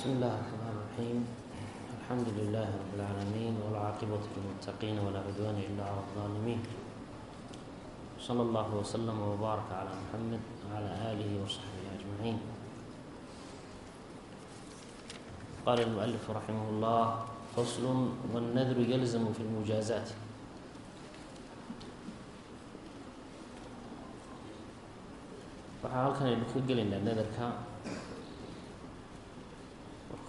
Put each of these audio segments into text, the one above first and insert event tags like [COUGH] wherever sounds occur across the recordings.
بسم الله الرحمن الرحيم الحمد لله رب العالمين والعاقبة للمتقين ولا عدوان إلا على الظالمين صلى الله وسلم وبارك على محمد وعلى آله وصحبه أجمعين قال المؤلف رحمه الله فصل والنذر يلزم في المجازات waxaa halkan aynu ka gelaynaa nadarka wuxuu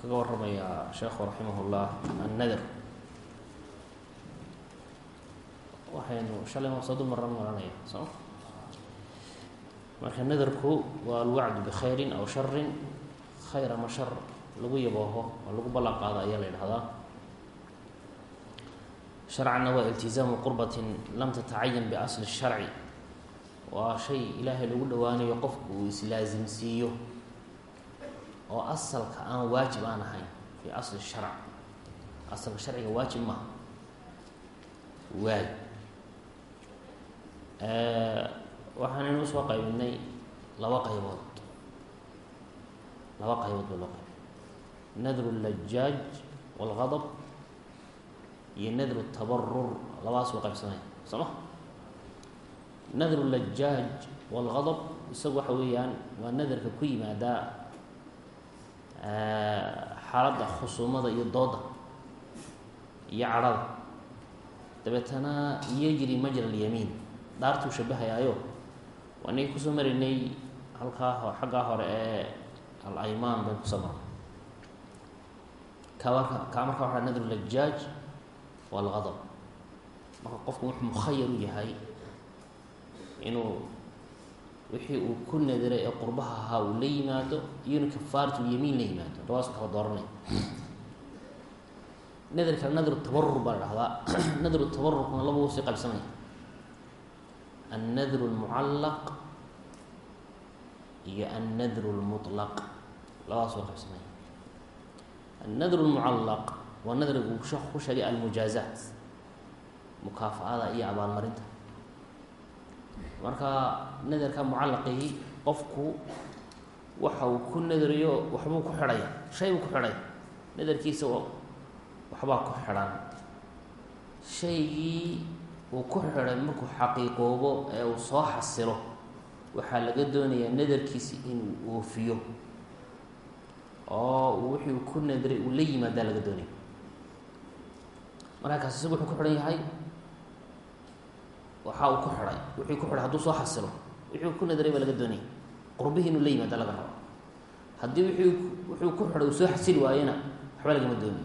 kaga waramayaa sheekhu raximahullah annadar waxaynu shalay dul maran maranaya soo? Marka nadarku waa alwacdu bikhayrin aw sharin khayr ama shar lagu yabooho oo lagu ballan qaado ayaa la yidhahdaa sharcanna waa iltizaamu qurbatin lam tatacayan biasli sharci. Waa shay ilaahay lagu dhowaanayo qofku uu islaasimsiiyo oo asalka aan waajib aan ahayn fi asli sharc. Asalka sharciga waajib maaha. Waay. Waxaanaynu u soo qaybinay laba qaybood. Laba qaybood baa loo qaybay nadru lajaaj walgadab iyo nadru tabarur labadaas waa qaybsamaya soo nadru lajaaj walgadab isagu waxa weeyaan waa nadarka ku yimaadaa xaaladda khusuumada iyo dooda iyo cadhada. Dabeetana yejri majra alyamiin. Dhaartuu shabahayaayo. Waa nagi ku soo maraynay halkaa xaggaa hore ee al aymaan bayn ku soo marnay. Kamarka kaa marka waxaa nadru lajaaj walgadab marka qofku wuxuu mukhayar u yahay inuu wixii uu ku nadiray ee qurbaha ahaa uu la yimaado iyo inuu kafaaratu yamiin la yimaado. Labaasu kala dooranay. Nadarka nadru tabarur baa la dhahdaa. [CLEARS THROAT] Nadru tabarurkuna laba u sii qaybsamaya annadru lmucallaq iyo annadru lmutlaq labadaas waa qaybsamaya annadru lmucallaq waa nadriga uu sheekhu ku sheegay almujaazaat mukaafa-ada iyo abaalmarinta marka nadarka mucallaqii qofku waxa uu ku nadarayo waxbuu ku xidhaya shay buu ku xidhaya nadarkiisa waxbaa ku xidhan. Shaygii uu ku xidhay markuu xaqiiqoobo ee uu soo xasilo waxaa laga doonayaa nadarkiisi inuu oofiyo oo wixii uu ku nadaray uu la yimaadaa laga doonaya markaa kaas isagu wuxuu ku xidhan yahay waxa uu ku xidhay wixii ku xidhay hadduu soo xasilo wixii uu ku nadaray baa laga doonaya qurbihii inuu la yimaada laga rabo haddii wixii wuxuu ku xidhay uu soo xasili waayena waxba lagama dooni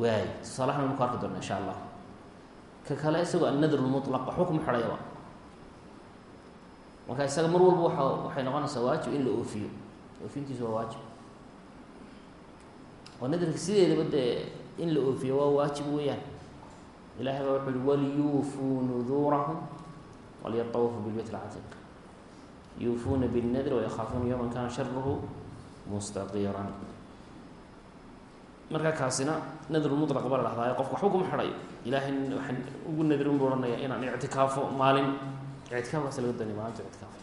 waay tusaalahan anu ku arki doona insha allah. Ka kale isagoo annadr lmutlaq waxba kuma xidhayaba marka isaga mar walba waa waxay noqonaysaa waajib in la oofiyo. Oofintiisu waa waajib. Oo nadarka sideedaba dee in la oofiyo waa waajib weeyaan ilahay baa wuxu uhi waliyuufuu nuduurahum walyatawafuu bilbeyt alcatiiq yuufuuna binnadri wayakhaafuuna yowman kana sharuhu mustaqiran marka kaasina nadrulmutlaq baa la dhahdaa qofka waxba kuma xidhayo ilaahay waxaan ugu nadrin buu ohanaya inaan ictikaafo maalin ictikaafkaas laga doonay maalinta ictikaaf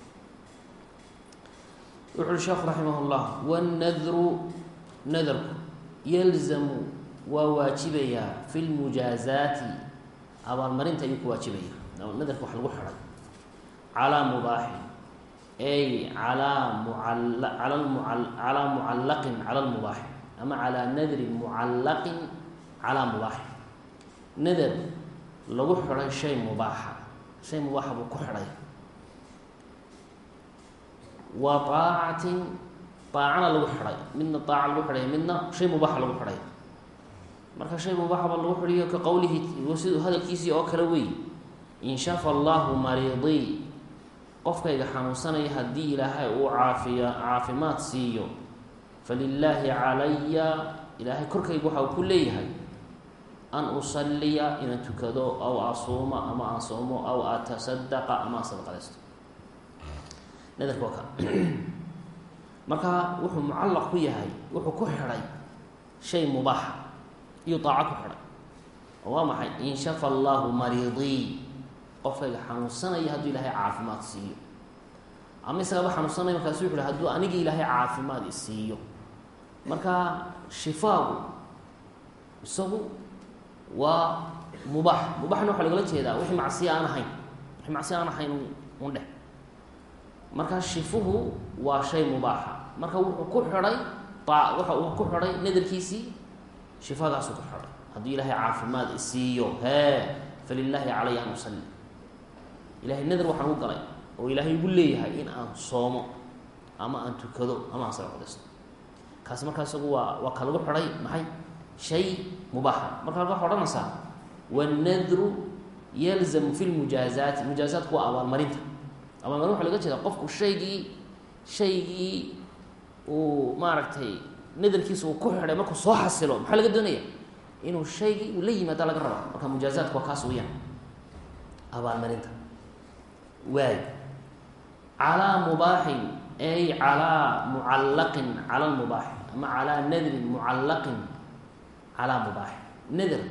wuxu uhi sheekhu raximah llah wanadru nadarku yalzamu waa waajibayaa fi lmujaazaati abaalmarinta ayuu ku waajibaya. Nadarka wax lagu xidhay calaa mubaaxin ay calaa mual ala mual calaa mucallaqin cala lmubaaxi ama calaa nadrin mucallaqin calaa mubaaxin nadar lagu xidhay shay mubaaxa shay mubaaxa buu ku xidhay. Wa taacatin aacana lagu xidhay. Midna aaca lagu xidhay midna shay mubaaxa lagu xidhay marka shay mubaaxaba lagu xidhiyo ka qowlihi siduu hadalkiisii oo kale wey in shafa allahu mariidii qofkayga xanuunsanaya haddii ilaahay uu caafiya caafimaad siiyo. Falilaahi calaya. Ilaahay korkayga waxa uu ku leeyahay. An usaliya inaan tukado aw asuuma ama aan soomo aw atasadaqa ama aan sadaqadaysto nadarka waa ka. Marka wuxuu mucallaq ku yahay wuxuu ku xidhay shay mubaaxa iyo daaco ku xidhay oo waa maxay? In shafa allahu mariidii. Qofkayga xanuunsanaya hadduu ilaahay caafimaad siiyo. Ama isagaba xanuunsanaya markaasu wuxu uhi hadduu anigi ilaahay caafimaad isiiyo. Marka shifaagu isagu waa mubaax mubaaxna waxaa lagala jeedaa wixii macsiya aan ahayn. Wixii macsiya aan ahayn un dheh marka shifuhu waa shay mubaaxa. Marka wuxuu ku xidhay a waxa uu ku xidhay nadarkiisii shifadaasuu ku xidhay haddii ilaahay caafimaad isiiyo hee falilaahi calaya an usalli ilahay nadar waxaan u galay oo ilaahay igu leeyahay in aan soomo ama aan tukado ama aan sadaqadaysto kaasi markaa isagu waa waa ka lagu maxay? Shay mubaaxa. Marka waxaa odhanaysaa wannadru yalzamu fi lmujaazaati mujaazaatku waa abaalmarinta. Abaalmarin waxa laga jeeda qofku shaygii shaygii uu maaragtay nadarkiisa uu ku xidhay markuu soo xasilo maxaa laga doonaya? Inuu shaygii uu la yimaada laga raba marka mujaazaatku waa kaas weyaan abaalmarinta. Waay. Calaa mubaaxin ay calaa mucallaqin cala lmubaaxi ama calaa nadrin mucallaqin calaa mubaaxi nader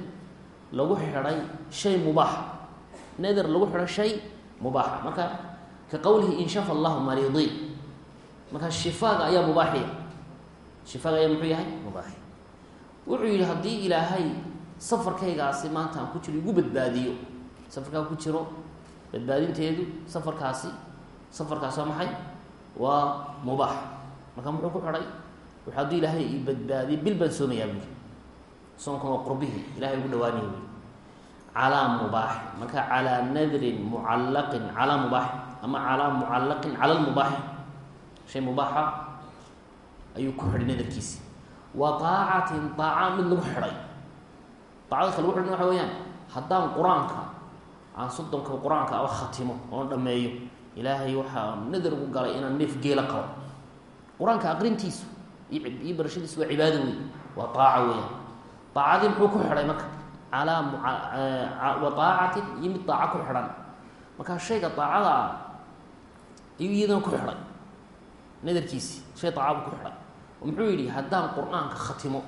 lagu xidhay shay mubaaxa nader lagu xidhay shay mubaaxa marka ka qowlihi in shafa allahu mariidi marka shifaaga ayaa mubaaxiya shifaaga ayaa muxuu yahay? Mubaaxi wuxuu yihi haddii ilaahay safarkaygaasi maanta aan ku jiro igu badbaadiyo. Safarkaa ku jiro badbaadinteedu safarkaasi safarkaas waa maxay? Waa mubaax. Marka muxuu ku xidhay? Wuxu hadduu ilaahay i badbaadiyo bil baan soomayaa buuli soonkuna waa qurbihii ilahay ugu dhawaanaya buuli calaa mubaaxi marka calaa nadrin mucallaqin calaa mubaaxi ama calaa mucallaqin cala lmubaaxi shay mubaaxa ayuu ku xidhay nadarkiisi wa aacatin aaca mid lagu xidhay. Aacada ka lagu xidhan waxa weyaan haddaan qur'aanka aan soddonka qur'aanka aba khatimo oon dhameeyo ilaahay waxaa nadar ugu galay inaan neef geela qabo. Qur'aanka aqrintiisu iyo barashadiisu waa cibaado wey waa aaca weyaan aacadii muxuu ku xidhay marka? Calaa wa aacatin iyo mid aaca ku xidhan. Markaa shayga aacada ah ayuu iyadana ku xidhay. Nadarkiisi shay aaca buu ku xidhay muxuu yidhi haddaan qur'aanka khatimo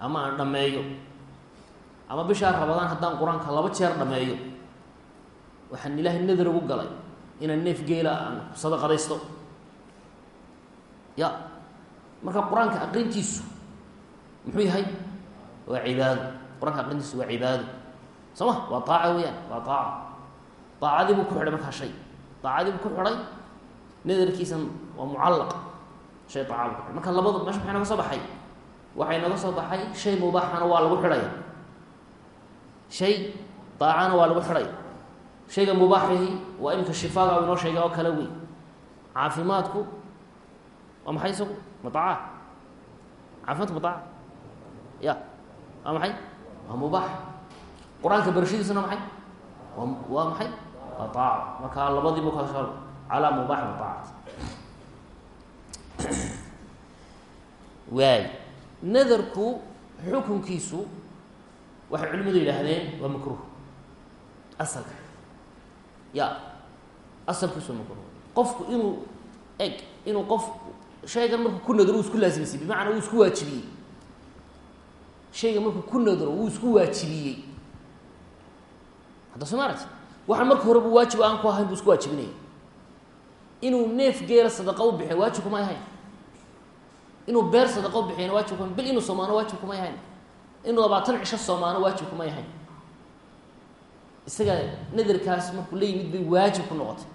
ama aan dhameeyo ama bishaa rabadaan haddaan qur'aanka laba jeer dhameeyo waxaan ilaahay nadar ugu galay inaan neef geela aan sadaqadaysto. Ya marka qur'aanka aqrintiisu muxuu yahay? Waa cibaado qur'aanka aqrintiisu waa cibaado soo ma? Waa aaca weyaan waa aaca aacadii buu ku xidhay markaa shay. Aacadii buu ku xidhay. Nadarkiisan waa mucallaq shay aaca buu ku marka labadu meesha maxay naga soo baxay? Waxay naga soo baxay shay mubaaxana waa lagu xidhaya shay daacana waa lagu xidhay. Shayga mubaaxihi waa imika shifaaga u inoo sheega oo kale wey caafimaadku waa maxay isagu? Mataaca caafimaadku mataaca ya waa maxay? Waa mubaax. Qur'aanka barashadiisuna maxay? Waa waa maxay? Waa aaca marka labadiibu ka calaa mubaax mataacat waay. Nadarku xukunkiisu waxay culimadu yidhaahdeen waa makruh asalka. Ya asalkiisu waa makruh qofku inuu eg inuu qof shaygan markuu ku nadaro wuu isku laasimsay bimacnaa wuu isku waajibiyey. Shaygan markuu ku nadaro wuu isku waajibiyey. Hadda soo ma aragti waxaan marka horeba waajib aan ku ahayn buu isku waajibinaya inuu neef geela sadaqa u bixiy waajib ahayn inuu beer sadaqa u bixiyana waajib kuma bil inuu soomaano waajib kumay ahayn inuu labaatan cisho soomaano waajib kumay ahayn isaga nadarkaas markuu la yimid bay waajib ku noqotay.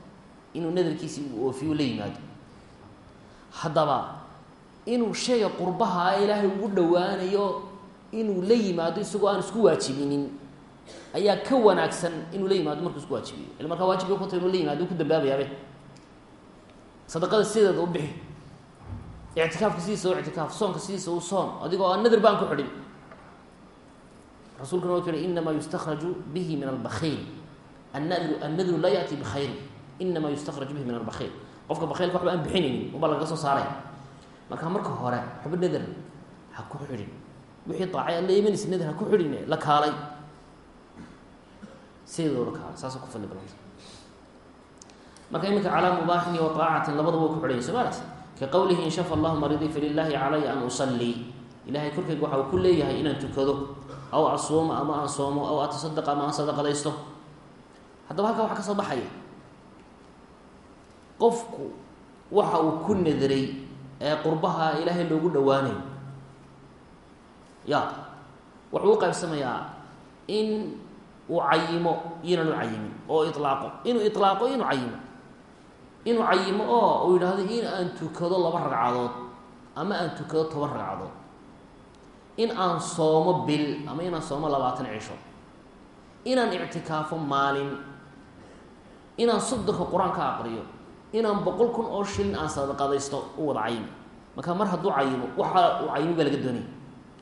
Inuu nadarkiisi uu oofiyo la yimaado. Haddaba inuu shayga qurbaha ilaahay ugu dhowaanayo inuu la yimaado isagoo aan isku waajibinin ayaa ka wanaagsan inuu la yimaado markuu isku waajibiyo markaa waajibka ku inuu la yimaado ku dambaabayaabe sadaqada sideeda u bixi ictikaafka sidiisa u ictikaaf soonka sidiisa u soon adigoo aan nadar baan ku xidhin rasuulkuna ku yihi inamaa yustakraju bihi min albakhiil annadru annadru laa yaأti bikhayr inamaa yustakraju bihi min albakhiil qofka bakhiilka waxba aan bixinaynin unbaa lagaga soo saaraya marka marka hore waxba nadar ha ku xidhin wixii daacay aad la imanaysa nadar ha ku xidhin la kaalay sideedoo la kaalay saasa ku fadli badanta marka iminka calaa mubaaxin iyo waacatin labadaba wa ku xidhanya soo maaragti ka qowlihi in shafa allahu maridii calaya an usallii ilahay korkeyga waxa uu ku leeyahay inaan tukado aw asuuma ama aan soomo aw atasadaqa ama aan sadaqadaysto haddaba halkaa waxa ka soo baxaya qofku waxa uu ku nadaray ee qurbaha ilaahay loogu dhowaanayo ya wuxuu u qaybsamayaa in uu cayimo iyonan u cayimin oo ilaaqo inuu ilaaqo inuu cayimo inuu cayimo oo uu yidhaahdo in aan tukado laba ragcadood ama aan tukado toban ragcadood. In aan soomo bil ama inaan soomo labaatan cisho inaan ictikaafo maalin. Inaan soddonka qur'aan ka aqriyo. Inaan boqol kun oo shilin aan sadaqadaysto u wada cayimo marka mar hadduu cayimo waxa uu cayimo baa laga doonaya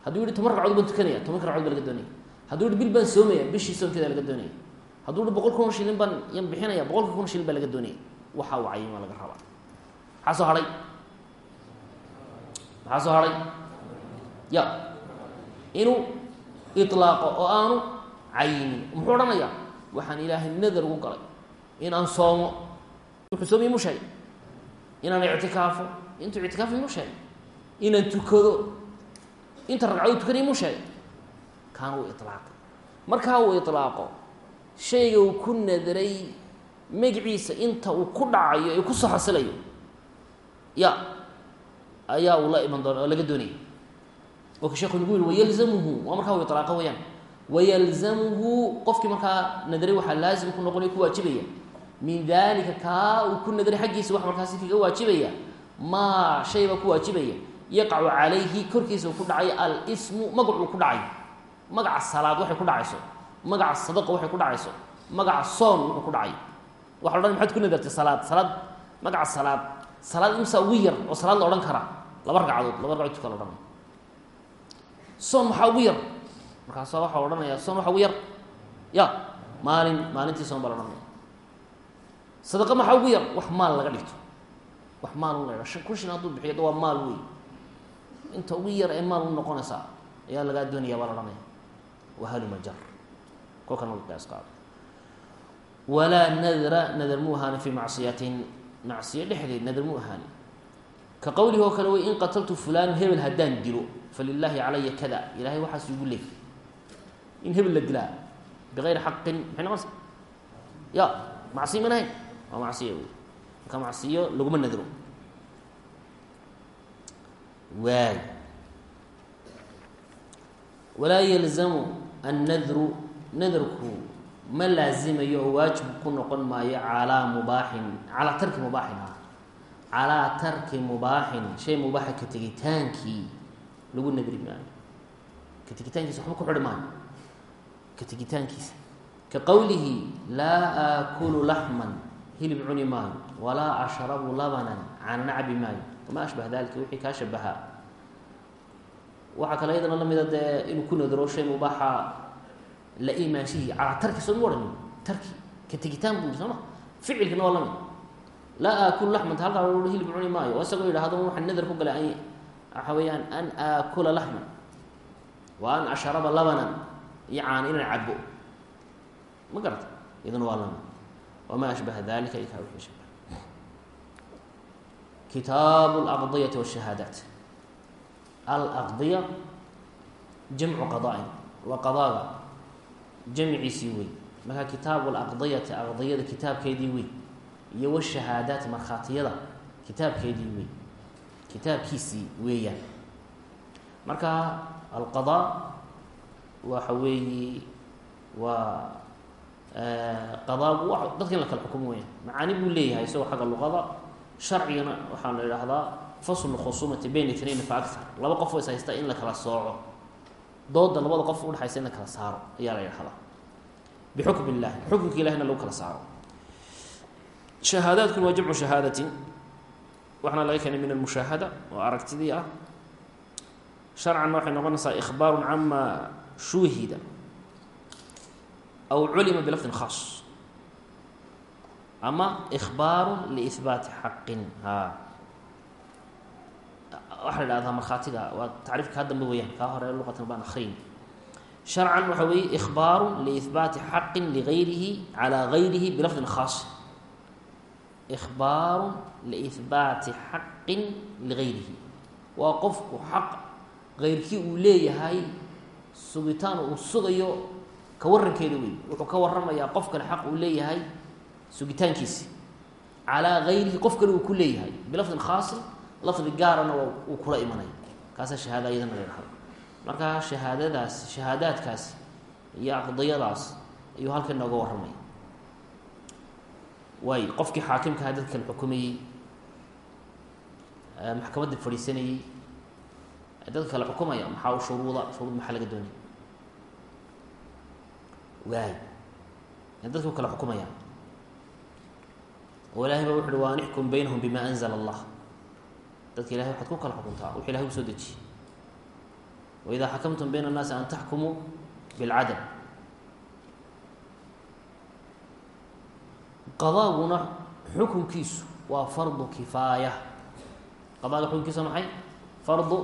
hadduu yihi toban ragcood baan tukanaya tobanka ragcood baa laga doonaya hadduu yihi bil baan soomaya bishii soomkeeda laga doonaya hadduu yihi boqol kun oo shilin baan yan bixinaya boqolka kun shilin baa laga doonaya waxa uu cayimo laga rabaa. Maxaa soo hadhay maxaa soo hadhay ya. Inuu ilaaqo oo aanu cayimin muxuu odhanayaa? Waxaan ilaahay nadar ugu galay. Inaan soomo. Wuxuu soomay mu sheegay. Inaan ictikaafo. Intuu ictikaafay mu sheegay. Tukado. Inta ragcadood tukanay mu sheegay. Kaana uu ilaaqay markaa uu ilaaqo shayga uu ku nadaray magiciisa inta uu ku dhacayo ee ku soo xasilayo ya ayaa uu la iman doona oo laga doonaya oo ka nagu yihi wayalzamuhu waa markaa uu ilaaqo wayaan wayalzamuhu qofkii markaa nadaray waxaa laazim ku noqonaya ku waajibaya. Min dalika kaa uu ku nadaray xaggiisa waxa markaasi kaga waajibaya maa shay baa ku waajibaya. Yaqacu calayhi korkiisa uu ku dhacay alsmu magacuu ku dhacayo magaca salaad waxay ku dhacayso. Magaca sadaqa waxay ku dhacayso. Magaca soon wuxuu ku dhacayo waxa la odhan maxaad ku nadartay salaad? Salaad magaca salaad. Salaad imsaa ugu yar oo salaad la odhan karaa laba ragcadood laba ragcadood tuka la odhanaya soon maxaa ugu yar. Markaasa waxaa odhanayaa soon waxa ugu yar. Ya maalin maalintii soon baa la odhanaya sadaqa maxaa ugu yar wax maal laga dhigto. Wax maal u la kun shin hadduu bixiyo da waa maal wey inta ugu yar ee maal u noqonaysaa ayaa lagaa doonaya baa la odhanaya wahaluma jar. Kolkan laga qiyaas qaado walaa nadra nadar mu ahaani fii macsiyatin macsiyo dhexdeed nadar mu ahaani. Ka qowlihi oo kale wey in qataltu fulan hebel haddaan dilo falilaahi calaya kada. Ilahay waxaas igu leey in hebel la dilaa bigayri xaqin maxay ya macsiyo man ahayn waa macsiyo wey. Marka macsiyo laguma nadro. Waay. Walaa yalzamu annadru nadarku ma laazimayo oo waajib ku noqon maayo calaa mubaaxin calaa tarki mubaaxin ah. Calaa tarki mubaaxin shay mubaaxa ka tegitaankii lagu nadri maayo. Ka tegitaankiisa waxba ku xidhi maayo. Ka tegitaankiisa. Ka qowlihi laa aakulu laxman hilib cuni maayo. Walaa ashrabu labanan caanana cabi maayo. Wamaa ashbaha dalika wixii kaa shabahaa waxaa kale iyadana lamida dee inuu ku nadro shay mubaaxa la imaanshihii calaa tarki soo ma odhanin tarki ka tegitaan buu soo ma ficilkana waa la mid laa aakulu laxmanta halkaa hilib cuni maayo oo isagoo yidhahdo waxaa nadar ku galay an waxa an aakula laxman wa an ashraba labanan iyo caana inaan cabo ma garata iyaduna waa la mid wamaa ashbaha dalika iyo kaa wixii shabaha kitaabu alaqdiyati washahaadaat alaqdiya jamcu qada'in waa qadaaga jamciisii wey marka kitaabu alaqdiyati aqdiyada kitaabkeedii wey iyo washahaadaat markhaatiyada kitaabkeedii wey kitaabkiisii weeyaan. Marka alqadaa waxa weeyi waa qadaagu dadka in la kala xukumo weyaan macaani buu leeyahay isagoo xagga luqada sharcigana waxaa la idhaahdaa faslu khusumati bayna itnayn fa akar laba qof oo in la kala sooco dooda labada qof udhexaysa in la kala saaro ayaa la idhahdaa bixukm illahi xukunka ilahina lagu kala saaro. Shahaadaadkuna waa jamcu shahaadatin. Waxaana laga keenay min almushaahada oo aragtidii ah. Sharcanna waxay noqonaysaa ikhbaaru cama shuhida aw culima bilafdin khaas. Ama ikhbaaru liihbaati xaqin ha waxaa la idhahdaa markhaatiga waa tacriifka kaa weyaan kaa hore luqatan baan akriyn sharcan waxa weeye ikhbaaru liihbaati xaqin ligayrihi calaa gayrihi bilafdin khaas. Ikhbaaru liihbaati xaqin ligayrihi. Waa qofku xaq keyrkii uu leeyahay sugitaan uu sugayo ka warankeeda wey wuxuu ka waramayaa qof kale xaq uu leeyahay sugitaankiisi. Calaa gayrihi qof kale uu ku leeyahay bilafdin khaasin lafdi gaarana uu kula imanaya kaasa shahaada iyadana la yidhahdo marka shahaadadaas shahaadaadkaasi iyo aqdiyadaas ayuu halkan nooga warramaya waayo qofkii xaakimkaha dadka kala xukumayey maxkamadda fadhiisanayey dadka kala xukumaya maxaa u shuruuda? Shuruud maxaa laga doonaya waay dadka u kala xukumaya. Oo ilahay ba wuxu uhi wa an ixkum baynahum bima anzla allah dadka ilahay waxaad ku kala xukuntaa wuxu ilahay u soo dejiyey waidaa xakamtum bayna annaasi an taxkumuu bilcadl qadaaguna xukunkiisu waa fardu kifaaya. Qadaaga xukunkiisa maxay? Fardu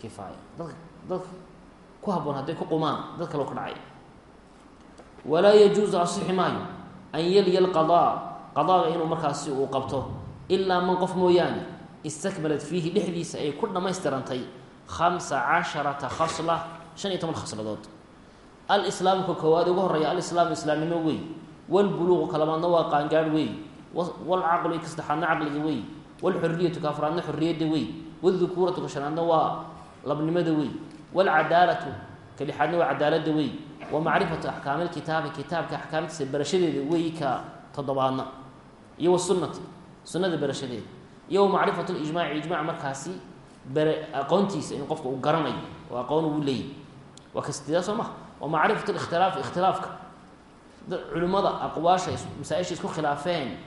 kifaaya. Dadka dadka ku haboon hadday ku qumaan dad kaloo ka dhacay. Walaa yajuusu asixi maayo an yalya lqadaa qadaaga inuu markaasi uu qabto ilaa man qof mooyaane istakmalat fiihi dhexdiisa ay ku dhammaystirantay khamsa casharata khasla shan iyo toban khasladood. Alislaamka koowaad ugu horreeya alislaamu islaamnimo wey walbuluuqu kalabaadna waa qaangaadh wey walcaqlu ka saddexaadna caqliga wey walxuriyatu ka afraadna xorriyadda wey wdukuuratu ka shanaadna waa labnimada wey walcadaalatu ka lixaadna waa cadaaladda wey wa macrifatu axkaamilkitaabi kitaabka axkaamtiisa barashadeeda wey ka toddobaadna iyo wasunati sunada barashadeeda iyo wa macrifatu lijmaaci ijmac markaasi aqoontiisa in qofka uu garanayo oo aqoon uu leeyahy waa ka sideedaa soo maha wa macrifatu likhtilaafi ikhtilaafka. Culimmada aqwaasha masaa-isha isku khilaafeen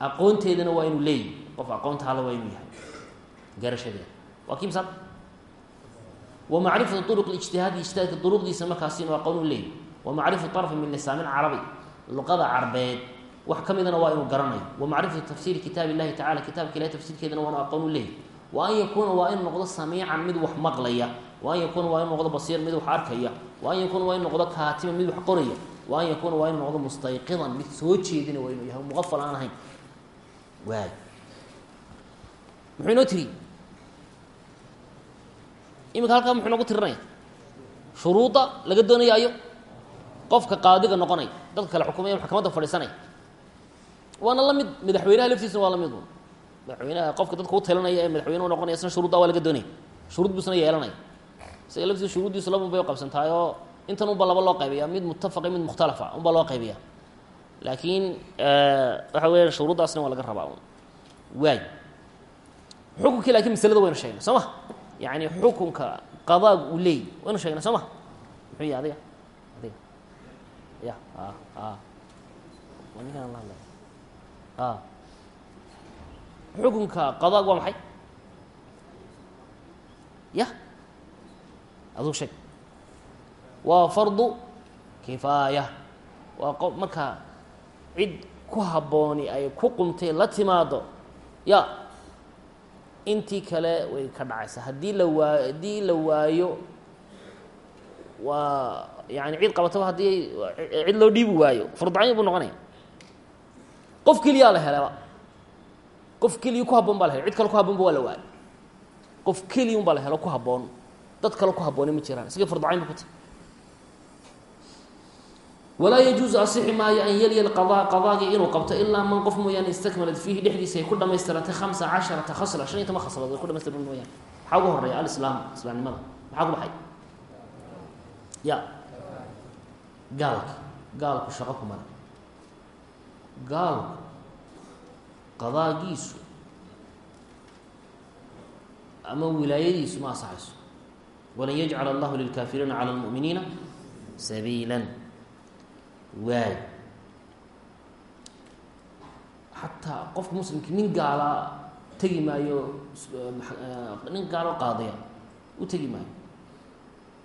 aqoonteedana waa inuu leeyahy qof aqoonta waa inuu yahay. Garashadeeda. Waa kii wa macrifatu uruq ijtihaadi ijtihaadka duruqdiisa markaasi inuu aqoon u leeyahy wa macrifatu arfi min lisaamin carabi luqada carbeed wax ka waa inuu garanayo. Wa macrifatu tafsiiri kitaab illahi tacala kitaabka ilahi tafsiirkeedana waa aqoon u leeyahy wa an yakuuna waa inuu noqdo samiican mid wax maqlaya. Wa an yakuuna waa inuu noqdo basiir mid wax arkaya. Wa an yakuuna waa inuu noqdo kaatiman mid wax qoraya. Wa an yakuuna waa inuu noqdo mustayqidan mid soo jeedina waa inuu yahay muqafal aan ahayn. Waay. Muxuu inoo tiri? Iminka halkaa muxuu noogu tirinaya? Shuruudda laga doonaya ayo qofka qaadiga noqonaya. Dadka kale xukumaya maxkamadda fadhiisanaya waana la mid madaxweynaha laftiisuna waa la mid madaxweynaha qofka dadka u talinaya ee madaxweyne noqonaya isna shuruudda waa laga doonaya shuruud buusna yeelanaya. Isaga laftiisa shuruuddiisu laba u qabsantahay oo intan unba laba loo qaybiya mid muttafaqa mid mukhtalafa unbaa loo qaybiya laakiin waxa weya shuruuddaasna waa laga rabaa waay. Xukunkii laakiin maslada waynu sheegnay soo ma? Yani xukunka qadaag uu leey waynu sheegnay soo ma? Muxuu yahy adiga? Adiga? Ya a a ninkaan la hadlay a xukunka qadaag waa maxay? Ya. Aduu sheeg. Waa fardu kifaaya. Waa qof markaa cid ku habbooni ay ku qumtay la timaado ya. Intii kale way ka dhacaysaa haddii la waa haddii la waayo waa yani cid qabataba haddii cid loo dhiibi waayo. Farducayn buu noqonaya qof keliyaa la helaba. Qof keliya ku habboon baa cid kale ku habboonba waa la waayo qof keliya un baa ku habboon. Dad kale ku habbooni ma jiraan. Isaga farducayn ba ku tahy walaa yajuusu asixi maayo an yalya qadaa qadaagii inuu qabto ilaa man qof mooyaane istakmalat fiihi dhexdiisa ay ku dhamaystirantay hamsa casharata shan iyo toban khasladood ay ku dhamaystirman mooyaane. Maxaa ugu horreeya alislaam islaamnimada. Maxaa ku baxay? Ya. Gaalka. Gaalku shaqo ku male gaalku qadaagiisu ama wilaayadiisu ma asaxayso walan yajcala allahu lilkaafiriina cala lmu'miniina sabiila waay. Xataa qofka muslimki nin gaalaa tegi maayo nin gaalo qaadaya u tegi maayo.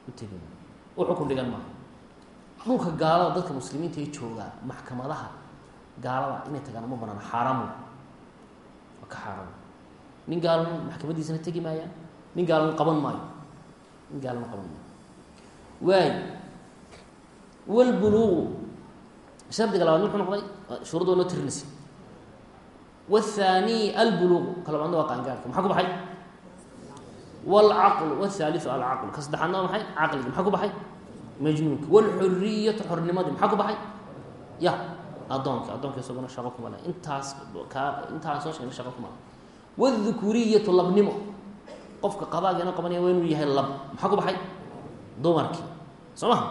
U tegi maayo. U xukun dhigan maayo dhulka gaalada dadka muslimiinta ee joogaa maxkamadaha gaalada inay tagaan ma banaan xaaraam waa ka xaaraam nin gaalana maxkamadiisana tegi maayaan nin gaalana qaban maayo nin gaalana qaban maayo waay walbuluuqu shardiga labaad muxuu noqday shuruud waa noo tirinaysa wاthaaniy albuluuqu ka labaadna waa qaangaarka maxaa ku baxay wاlcaqlu wاthaaliثu alcaqlu ka saddexaadna waa maxay caqliga maxaa ku baxay majnuunka wاlxuriyatu xornimadii maxaa ku baxay ya addoonka addoonka isaguna shaqo kuma leh intaas kaa intaan soo sheegnay shaqo kuma leh wاdukuriyatu labnimo qofka qadaagiina qabanaya waa inuu yahay lab maxaa ku baxay dumarkii soo maha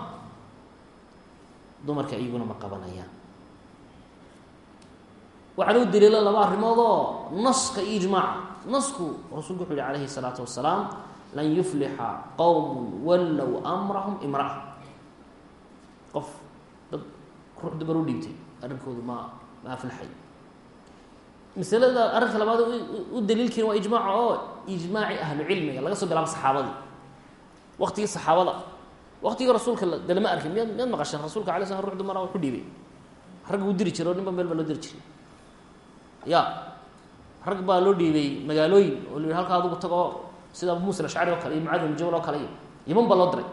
dumarka iyaguna ma qabanayaan waxaana u daliila laba arrimood oo naska iyo ijmaaca nasku rasuulku wuxu yihi alayhi الsalaatu wasalaam lan yuflixa qowm wallow amrahum imra'a qof dad ruux dumar u dhiibtay arrinkoodu ma ma aflaxay masalada arrinka labaad u daliilkiina waa ijmaaca oo ijmaaci ahlu cilmiga laga soo bilaabo saxaabadii. Waktigii saxaabada. Waktigii rasuulka de lama arkin miyaad miyaad maqasheen rasuulka alay slam rux dumara wuxu dhiibay. Ragga uu diri jiray oo ninba meel baa loo diri jiray. Ya rag baa loo dhiibay magaalooyin oo la yihi halkaa adugu tago sida abu musa ashcari oo kale iyo mucaad ibn jabal oo kale iyo yaman baa loo diray.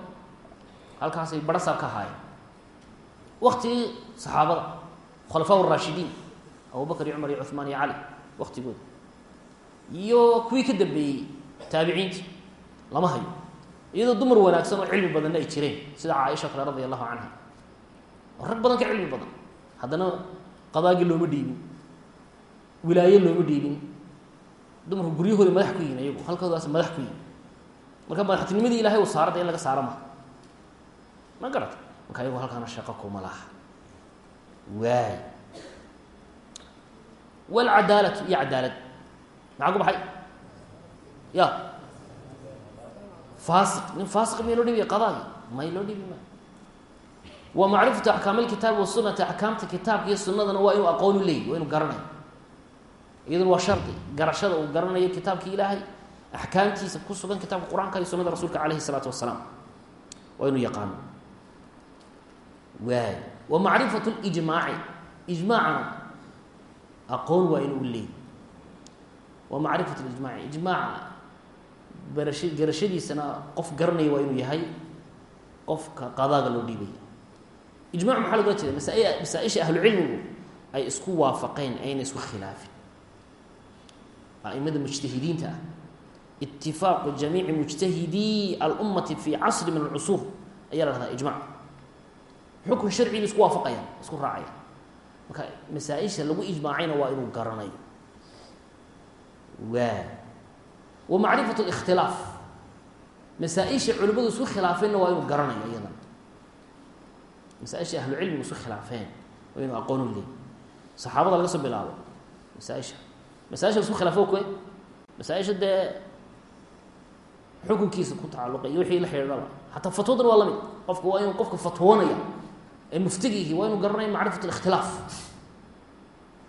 Halkaasay barasaab ka ahaayeen. Waktigii saxaabada khulafaa raashidiin abubakr iyo cumar iyo cuثmaan iyo cali waktigooda iyo kuwii ka dambeeyey taabiciinta lama hayo iyadoo dumar wanaagsan oo cilmi badanna ay jireen sida caaisha kale radia allahu canha oo rag badan ka cilmi badan haddana qadaagii looma dhiibin wilaaye looma dhiibin dumarku guryahooda madax ku yihiin ayagu halkoodaas madax ku yihiin marka madaxtinimadii ilahay uu saarada in laga saaro maha ma garata marka ayagu halkaana shaqo kuma laha waay wlcadaalatu iyo cadaalad maxaa ku baxay ya. Faasiq nin faasiq may loo dhibiya qadaagi may loo dhibi ma? Wa macrifatu axkaam alkitaabi wasunati axkaamta kitaabka iyo sunadana waa inuu aqoon u leeyahy waa inuu garanayo. Iyaduna waa shardi garashada uu garanayo kitaabka ilaahay axkaamtiisa ku sugan kitaabka qur'aanka iyo sunada rasuulka alayhi الsalaatu wasalaam. Waa inuu yaqaano. Waay wa macrifatu اlijmaaci ijmaacana aqoon waa inuu leeyahy wa macrifat ijmaaci ijmaaca barasha garashadiisana qof garanaya waa inuu yahay. Qofka qadaaga loo dhiibaya. Ijmac maxaa lagula jeeda masaa masaa-isha ahlucilmigu ay isku waafaqeen ayna isku khilaafin. Aimada mujtahidiinta ah. Itifaaqu jamiici mujtahidii alummati fi casri min alcusuur ayaa la dhahdaa ijmac xukun sharciga isku waafaqayaan isku raacayaan marka masaa-isha lagu ijmaacayna waa inuu garanayo. Waa. Wa macrifat اlاkhtilaaf masaa-isha culimadu isku khilaafeenna waa inuu garanayo iyadana masaa-isha ahlu cilmigu isku khilaafeen waa inuu aqoonu leey saxaabada laga soo bilaabo masaa-isha. Masaa-isha isku khilaafo kwe masaa-isha dee xukunkiisa ku tacalluqay iyo wixii la xidhiidhaba. Xataa fatwadana waa la mid qofka waa inuu qofka fatwoonaya muftigiihi waa inuu garanaya macrifat اlاkhtilaaf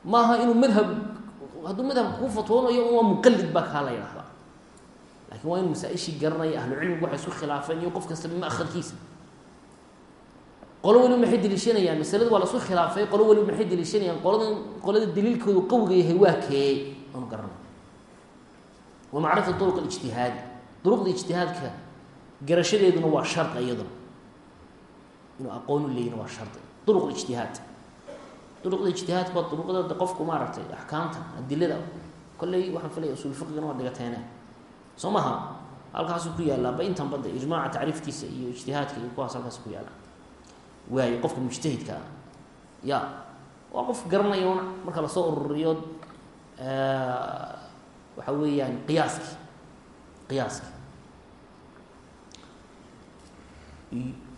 maaha inuu madhab hadduu madhabka ku fatwoonayo waa muqalid baa kaa la yidhahdaa laakiin waa inu masaa-ishii garanaya ahlu cilmigu waxay isku khilaafeen iyo qof kastaba maakhalkiisa. Qolo waliba maxay deliishanayaan masalada waa lasku khilaafay qolo waliba maxay deliishanayaan qolada qolada daliilkoodu qawiga yahay waa keey anu garanay wa macrifat duruq alijtihaadi duruqda ijtihaadka garashadeeduna waa iyaduna inuu aqoonu leeyina waa shardi duruq ijtihaad duruqda ijtihaadka waa duruqda qofku maaragtay axkaamta adilada kolley waxaan filaya usul fiqigana waa dhigateene soo maha halkaasu ku yaallaa ba intan badda ijmaaca tacriifkiisa iyo ijtihaadka iyo kuwaas halkaas ku yaalla waayo qofka mujtahidka ah ya waa qof garanaya marka la soo ururiyo waxa weeyaan qiyaaski qiyaaski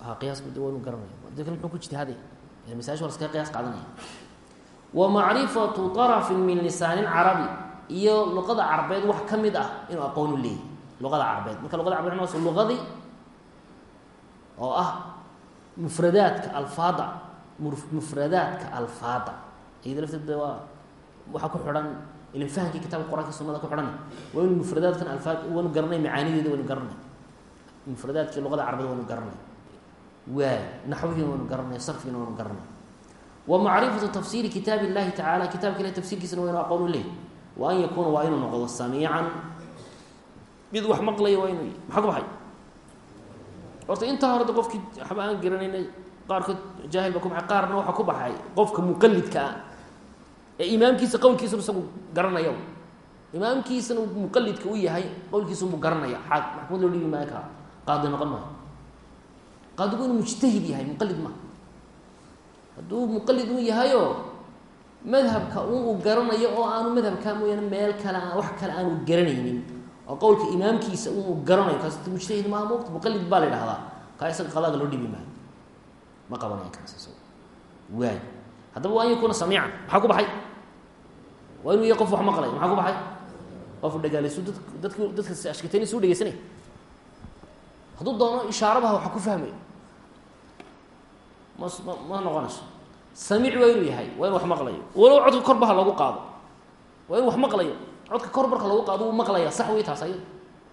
ha qiyaaska de waa inu garanaya de kale muxuu ku ijtihaadaya masaaisha waa laskaga qiyaas qaadanaya. Wa macrifatu طarafin min lisaan اcarabi iyo luqada carabeed wax ka mid ah inuu aqoonu leeyahy luqada carabeed marka luqada carabed waa luqadii oo ah mufradaadka alfaada. Mufradaadka alfaada. Iyada lafteeda waa waxaa ku xidhan ilan fahamkii kitabka qur'aanka sunada ku xidhan. Waa inu mufradaadkan alfaad waanu garanay macaanideeda waynu garanay mufradaadkii luqada carabeed waynu garanay waay naxwihiina waynu garanay sarfigiina waynu garanay. Wa macrifatu tafsiiri kitaab اllahi tacala kitabka ilahi tafsirkiisana waynu aqoon u leeyahy wa an yakuuna waa inuu noqdo samiican. Mid wax maqlaya waa inuu maxaa ku horta intaa horeda qofkii waxba aan garanayna qaarkood jaahil ba ku baxay. Ku baxay qofka muqalidka ah. Ee imaamkiisa qowlkiisanu isagu garanaya imaamkiisana muqalidka u yahay qowlkiisunbuu garanaya. Maxkamad loo dhiibi maayo kaa qaadi noqon qaadigu inuu mujtahid yahay muqalid maaha hadduu muqalid u yahayo madhabka uu garanayo oo aanu madhabkaa mooyaane meel kale wax kale aanu garanaynin oo qowlka imaamkiisa uu garanayo kaas mujtahid maaha moogta muqalid baa la idhahdaa kaa isaga qadaaga loo dhibi maayo ma qabanaya kaas isaga waay haddaba waa an yakuna samiican. Maxaa ku baxay? Waa inuu yahay qof wax maqlay. Maxaa ku baxay? Qof dhagaalaysu dad dadk dadka ashkateyni suu dhegeysanay hadduu doono ishaarabaha waxa ku fahmayo ma ma noqonayso. Samiic waa inuu yahay waa inu wax maqlayo. Walow codka korbaha loogu qaado waa inu wax maqlayo. Codka kor marka loogu qaado wuu maqlaya sax wey taas ayado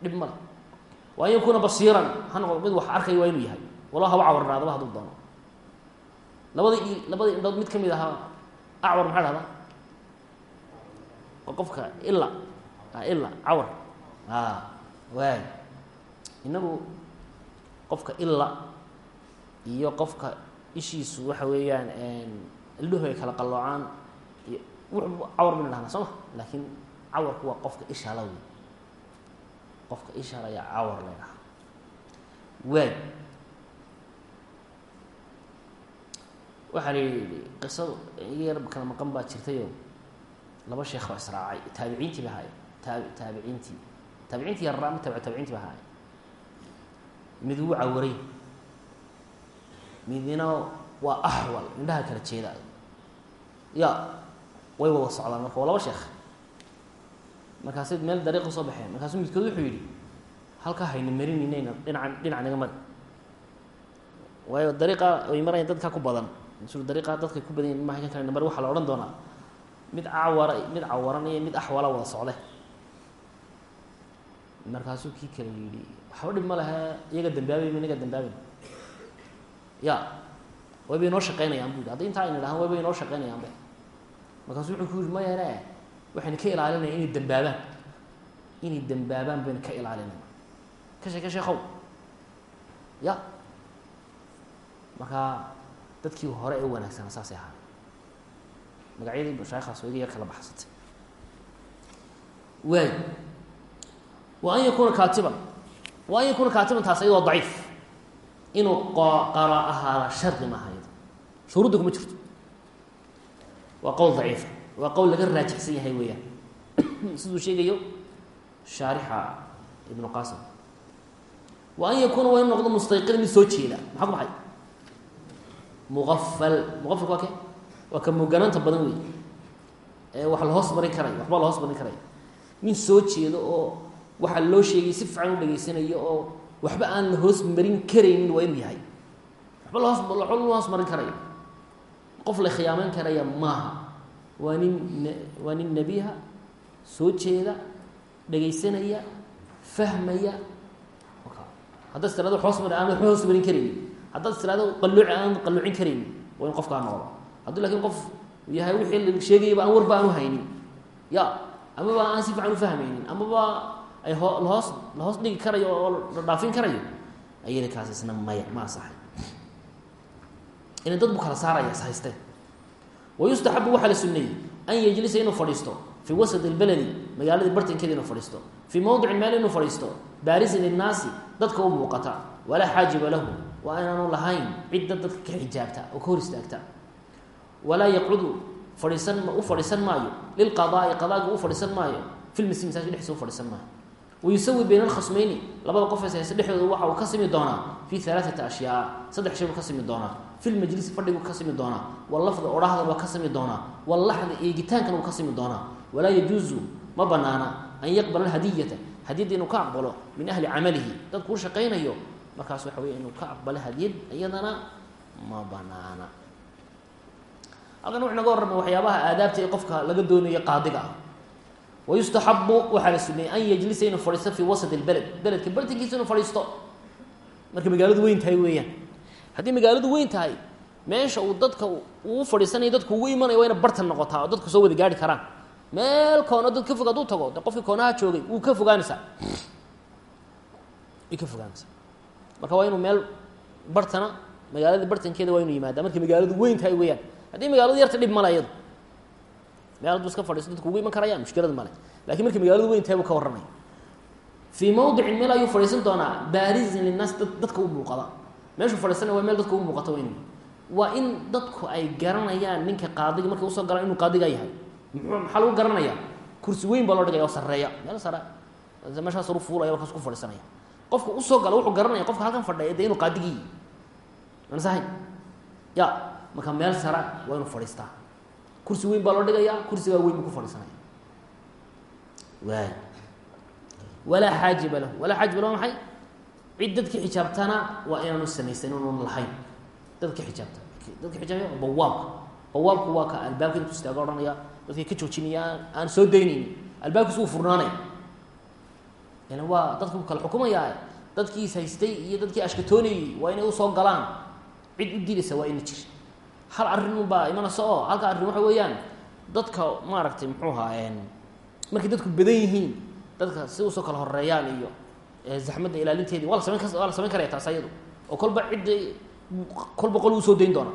dhib male waa an yakuuna basiiran ha noqdo mid wax arkaya waa inuu yahay walow haba cawarnaadaba hadduu doono. Labada i labada indhood mid ka mid ahaa acwar maxaa dhahdaa? Oo qofka ila ila cawar. A waay. Inagu qofka ila iyo qofka ishiisu waxa weeyaan indhuhu ay kala wuxu cawar baynu dhahnaa soo ma? Laakiin cawarku waa qofka ishala wey qofka ishala ayaa cawar la dhahaa waxaa la yihi qisadu iga yar kala maqan baa jirtayo laba sheekh baa israacay taabiciintii ba ahaay taa taabiciintii. Taabiciintii yarraa ma tabic taabiciintii ba ahaay mid wuu cawaray midina waa axwal indhaha kala jeeda. Ya way wada socdaan marka waa laba sheekh. Markaasay meel dariiq u soo baxeen markaasuu midkood wuxuu yidhi halkaa hayna marinayna dhinacan dhinac naga mari. Waayo dariiqa ay marayaan dadka ku badan. Su dariiqa dadka ku badan yahin maha kan mari waxaa la odhan doonaa. Mid cawara mid cawaran iyo mid axwala wada socde markaasuu kii kale yidhi waxba dhib ma lehe iyaga dambaabayma inaga dambaabayna ya wayba inoo shaqeynayaan bu yidhi haddi intaa ayna dhahaan wayba inoo shaqeynayaanba markaasu wuxuu ku yidhi mayane waxayna ka ilaalinaya inay dambaabaan. Inay dambaabaan bayna ka ilaalinaya ka sheeke sheekow ya. Markaa dadkii hore ee wanaagsana saasay ahaa magacyadii mashaayikaas wayga yar kala baxsatay. Waay wa an yakuuna kaatiban. Wa an yakuuna kaatiban taas iyadoo daciif inuu qara ahaada shardi maaha iyado shuruudda kuma jirto. Waa qowl daciifa waa qowl laga raajixsan yahay weeyaan. [COUGHS] Siduu sheegayo shaarixa ibnu qasim. Wa an yakuuna waa inu noqdo mustayqina mid soo jeeda. Maxaa ku baxay muqafal muqafalka waa ke waa ka muganaanta badan wey ee wax la hoos marin karaya waxba la hoos marin karaya nin soo jeedo oo waxaa loo sheegay si fiican u dhageysanayo oo waxba aan la hoos marin karaynin waa inuu yahay. Waxba la hoos marin karayo. Qof la khiyaameyn karaya maaha. Waa nin waa nin nebiha soo jeeda dhagaysanaya fahmaya. Haddaad tirado hoos mar aan waxba hoos marin karaynin. Haddaad tirado qalluuci aan qalluucin karaynin. Waa in qofkaa noqdo. Haddii lakiin qof yahay wixii la sheegayaba aan warba aan u haynin. Ya amaba aan si fiican u fahmaynin. Amaba ay ho lahoos dhigi karayo oo la dhaafin karayo. Ayada kaas maya ma asaxay ilan dad kala saaraya is haystee wayustaxabu waxaa la suneeyey an yejlisa inuu fadhiisto. Fii wasat اlbeledi magaaladii bartankeeda inuu fadhiisto. Fii mowdicin meel inuu fadhiisto. Baarisin linnaasi dadka u muuqata. Walaa xaajiba lahu waa inaanu lahayn cidda ka xijaabta oo ka hor istaagta. Walaa yaqcudu u fadhiisan maayo. Lilqadaai qadaagi u fadhiisan maayo. Filmisi masaajka dhexdiisa u fadhiisan maayo wayusawi bayna alkhasmayni labada qof es hayse dhexdooda waxa uu ka simi doonaa fii alaaati ashyaa saddex shay buu ka simi doonaa fi lmajlisi fadhigu ka simi doonaa wallafdi odhahda waa ka simi doonaa wallaxdi eegitaankana uu ka simi doonaa walaa yajuusu ma banaana an yaqbala hadiyata hadiyadda inuu ka aqbalo min ahli camalihi dad kuu shaqaynayo markaas waxa wey inuu ka aqbalo hadiyad iyadana ma banaana halkan wuxu naga warramay waxyaabaha aadaabta ee qofka laga doonayo qaadiga ah wayustaxabu waxaa la suneeyey an yajlisa inuu fadhiisto fii wasat lbeled beledka bartankiisa inuu fadhiisto marka magaaladu weyn tahay weeyaan haddii magaaladu weyn tahay meesha uu dadka uu fadhiisanaya dadku ugu imanaya waa ina bartan noqotaa oo dadku soo wada gaari karaan meel koona dad ka fog hadduu tago de qofkii koonaha joogay wuu ka fogaanaysaa way ka fogaanaysaa marka waa inuu meel bartana magaalada bartankeeda waa inuu yimaada markay magaaladu weyn tahay haddii magaaladu yarta dhib meel hadduu iska fadhiisto dadku ugu iman karayaan mushkilada male laakiin markay magaaladu weyn tahay buu ka warramaya fii mawdicin meel ayuu fadhiisan doonaa baarizin linnaas dad dadka u muuqada meeshuu fadhiisanaya waa meel dadka u muuqata inu waa in dadku ay garanayaan ninka qaadiga markay u soo galaan inuu qaadiga yahay. Muxuu maxaa lagu garanayaa? Kursi weyn baa loo dhigaya oo sarreeya. Meel sare. Meeshaas ru fuulaya markaas ku fadhiisanaya. Qofka u soo gala wuxuu garanaya qofka halkan fadhiya dee inuu qaadigii. Mansahay ya marka meel sare waa inuu fadhiistaa kursi weyn baa loo dhigayaa kursigaa weyn buu ku fadhiisanaya. Waay walaa xaajiba lahu. Walaa xaajiba lahu maxay? Cid dadkii xijaabtana waa inaanu samaysan inuun lahayn. Dadka xijaabta. Dadka xijaabya bawaabka bawaabku waa ka albaabka intuu istaago odhanaya dadkay ka joojinaya aan soo daynayni albaabkiis wuu furnaanaya ilan waa dadku kala xukumayaa dadkii is haystay iyo dadkii ashkatoonayey waa inay u soo galaan. Cid u diidaysa waa ina jir hal arrin baa imanaysa oo halka arrin waxa weeyaan dadka maaragtay muxuu ahaa markay dadku badan yihiin dadka si u soo kala horeeyaan iyo zaxmadda ilaalinteedii waa la samayn waa la samayn karaya taas ayadu. Oo kolba cidda kolba qol uu soo dayn doona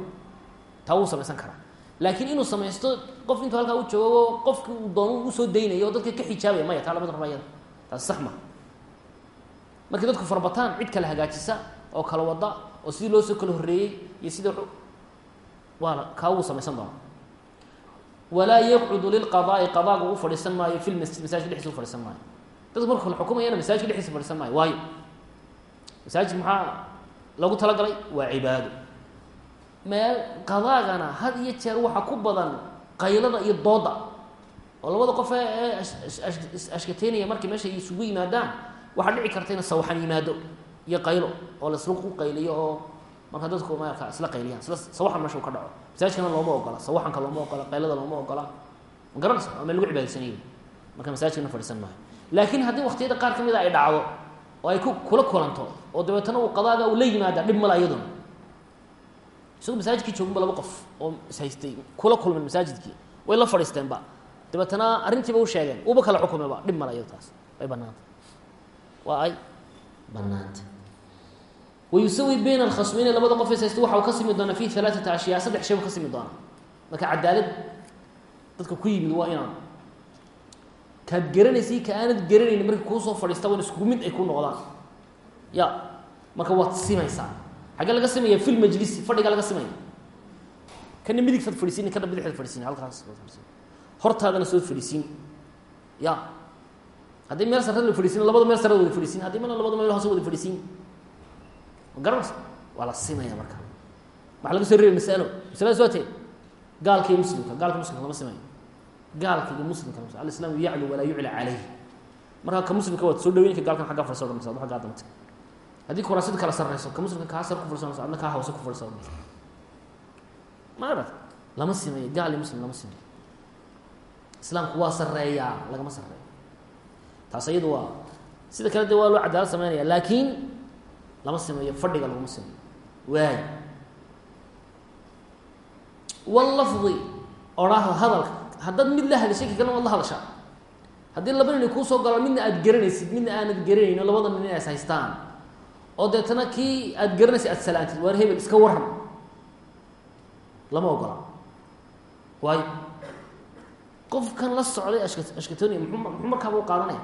taa wuu samaysan karaa. Laakiin inuu samaysto qof intuu halkaa u joogo qofkii uu doono u soo daynayo oo dadka ka xijaabaya maya taa la mid raba ayada taasi sax ma. Markay dadku farabataan cid kale hagaajisa oo kala wada oo sidii loo soo kala horreeyey iyo sida waa la kaa wuu samaysan doona walaa yaqcudu lilqadaai qadaaga u fadhiisan maayo fi masaajidka dhexdiisa u fadhiisan maayo. Dadka marka xukumayana masaajidka dhexdiisa fadhiisan maayo waayo. Masaajid maxaa lagu talagalay? Waa cibaado. Meel qadaagana had iyo jeer waxaa ku badan qaylada iyo dooda. Oo labada qof ee ashkateynaya markay meesha isugu yimaadaan waxaa dhici karta ina sawaxan yimaado iyo qaylo oo laisla ku qayliyo oo marka dadku marka isla qayliyaan isla sawaxan meesha u ka dhaco. Masaajidkana looma ogola sawaxanka looma ogola qaylada looma ogola. Ma garanaysa lagu cibaadaysanayo marka masaajidkana fadhiisan maayo laakiin haddii waktiyada qaar ka mid a ay dhacdo oo ay ku kula kulanto oo dabeetana uu qadaaga uu la yimaada dhib mala iyaduna isagoo masaajidkii jooginba laba qof oo ishaystay kula kulmeen masaajidkii way la fadhiisteenba dabeetana arrintiiba u sheegeen uuba kala xukumeba dhib mala iyado taas. Way banaanta waa ay banaanta wayusawi bayna alkhasmeyni labada qof haysta waxa uu ka simi doonaa fi alaaata ashyaa saddex shay buu ka simi doonaa marka cadaalad dadka ku yimid waa inaan kaad garanaysay ka aanad garanayni markii kuusoo fadhiista wan iskugu mid ay ku noqdaan ya marka waad simaysaa xaggee laga simaya fi lmajlisi fadhigaa laga simaya kana midigtaad fadhiisiini kana bidixdaad fadhiisiini halkaas hortaadana soo fadhiisiini ya haddii meel sarrad la fadhiisiin labada meel sarrad wada fadhiisiin haddii mana labada meel hoose fadhiisiin ma garanaysa waa la simaya marka. Waxaa laga soo reebay masalo. Masaladaas waa tee gaalka iyo muslimka gaalka muslimka lama simayo. Gaalka iyo muslimka lama alislaam yaclu walaa yucla calayh marka ka muslimka waad soo dhaweyn ka gaalkan xaggaa fadhiso odhanaysa adba xaggaa damata haddii kuraasid kala sarreyso ka muslimka kaa sar ku fadhisanayso adna kaa hoose ku fadhiso odhanaysa ma arag lama simayo gaal iyo muslim lama simayo. Islaamku waa sarreeyaa lagama sarreeyo. Taas iyadu waa sida kale de waa loo cadaalad sameynaya laakiin lama simeeyo fadhiga laguma simeyo waay. Wallafdi odhaahda hadalka haddaad mid la hadashay ka kalena waad la hadashaa. Haddii laba nin ay kuusoo galaan midna aad garanaysid midna aanad garanayno labada nin inay is haystaan. Oo deetana kii aad garanaysid aad salaantid waar hebel iska waran lama ogola. Waayo qofkan la socday ashka ashkatoniya muxuu muxuu markaaba u qaadanaya?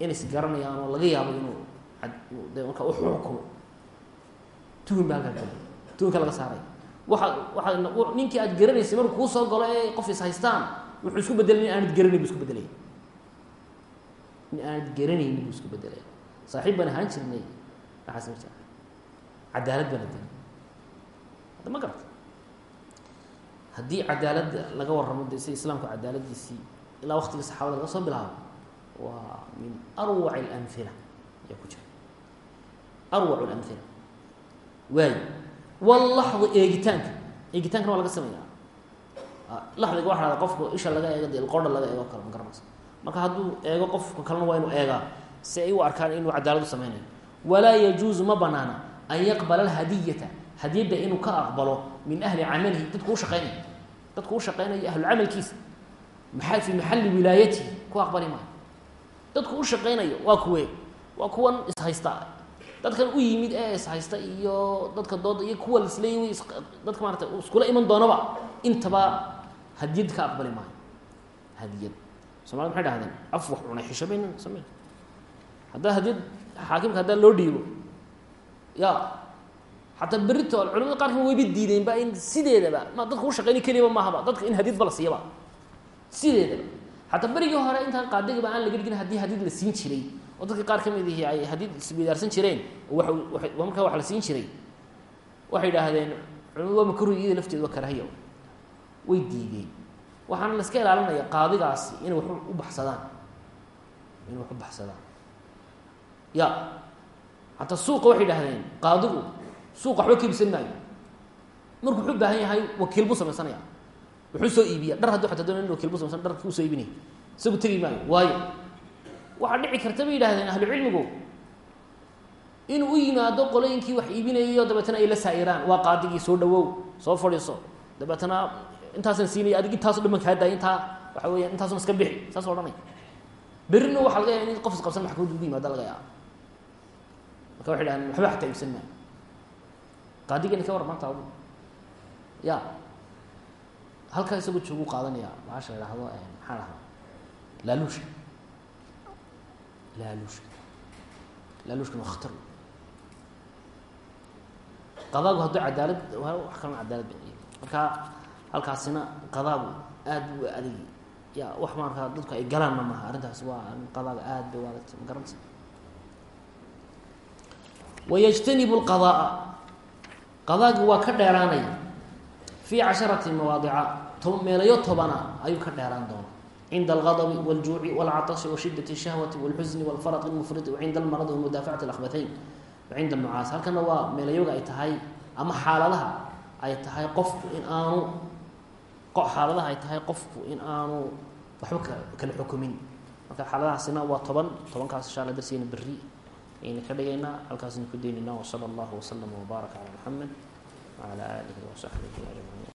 Inay is garanayaan oo laga yaabo inuu de marka u baa halkaa gala tuhunka laga saaray. Waxa waxa ninkii aad garanaysay markuu kuu soo galo ee qof is haystaan wuxuu isku bedelay nin aanad garanayn bu isku bedelaya nin aanad garanaynin buu isku bedelaya saaxiib baan ahaan jirnay. Waxaas ma jira cadaalad baa la hadda ma garata haddii cadaaladda laga warramo de sida islaamku cadaaladiisii ilaa waktigii saxaabada laga soo bilaabo waa min arwac اlamhila ayaa ku jira. Arwac اlamhila waayo. Walaxdi eegitaanka. Eegitaankana waa laga sameeyaa. Laxdiga waxa hada qofka isha laga eego de ilqodha laga eego kale ma garanaysa marka hadduu eego qofka kalena waa inuu eegaa si ay u arkaan inuu cadaalad u sameynayo. Walaa yajuuzu ma banaana an yaqbala alhadiyata hadiyadda inuu ka aqbalo min ahli camalihi dadku u shaqeynaya dadku u shaqeynaya ahlu camalkiisa. Maa fi maxali wilaayatihi ku aqbali maayo. Dadku u shaqeynayo waa kuwe. Waa kuwan ishaysta dadkan u yimid ee ishaysta iyo dadka dooda iyo kuwa isleey dadka maarata iskula iman doonaba intaba hadiyad ka aqbali maayo. Hadiyad. Somalida maxay dhahdeen af wax cunay xisho bayna same hadiyad xaakimka haddaa loo dhiibo. Ya. Xataa berito culamada qaarka wayba diideenba in sideedaba ma dadka ushaqeyni keliyaba maahaba dadka in hadiid ba la siiyaba. Sideedaba. Xataa berigii hore intaan qaadigaba aan laga dhigin haddii hadiid la siin jiray oo dadka qaar ka mid ihi ay hadiid isweydaarsan jireen oo markaa wax la siin jiray. Waxay idhaahdeen culamadu waa makruh iyada lafteedu waa karahiya way diideen. Waxaana la iska ilaalinaya qaadigaasi inay wax u baxsadaan. Inay wax u baxsadaan. Ya hataa suuqa waxay idhahdeen qaadigu suuqa waxba ka iibsan maayo. Marku wuxuu baahan yahay wakiil buu samaysanaya. Wuxuu soo iibiya dhar haddu ataa doona in wakiil buu samaysan dharkii u soo iibinaya. Isagu tegi maayo. Waayo waxaa dhici karta bay yidhahdeen ahlu cilmigu. Inuu u yimaado qolooyinkii wax iibinayayo dabeetana ay la saa'iraan. Waa qaadigii soo dhawow soo fadhiiso. Dabeetana intaasan siinaya adig intaaso dhan ban kaa daaya intaa waxa weya intaasuna iska bixi. Saas odhanay berrina waxa laga yaaba in qof isqabsan maxkamad ugu yimaada laga yaaba marka waxay dhahdeen waxba xataa iibsan maayo ka war maanta ya. Halkaa isagoo joogu qaadanaya. Maasha la idhahdo maxaa dhahaa laaluushka laaluushka laaluushkan waa khatar qadaagu hadduu cadaalad wax kalena cadaalad biciyo marka halkaasina qadaagu aad bu adig ya wax markaa dadku ay galaanna maaha arrintaasi waa qadaaga aad bay u ma garanta wayajtanibu lqadaaa qadaagi waa ka dheeraanaya fii casharati mawaadica meelayo tobana ayuu ka dheeraan doona cinda algadabi wاljuuci wاlcaطshi washidaة الshahwati wاlxusni wاlfarq اlmufridi wacinda almaradi wamudaafacati اlakbatayn wacinda nucaas halkana waa meelayoga ay tahay ama xaaladaha ay tahay qofku in aanu xaaladaha ay tahay qofku in aanu waxba ka kala xukumin marka xaaladahaasina waa toban tobankaas insha alla darsigeena berri ayayna ka dhigaynaa halkaasna ku daynayna wsala allahu waslama wbaaraka calaa muxamed wacalaa aalihi wasaxbihi ajmaciin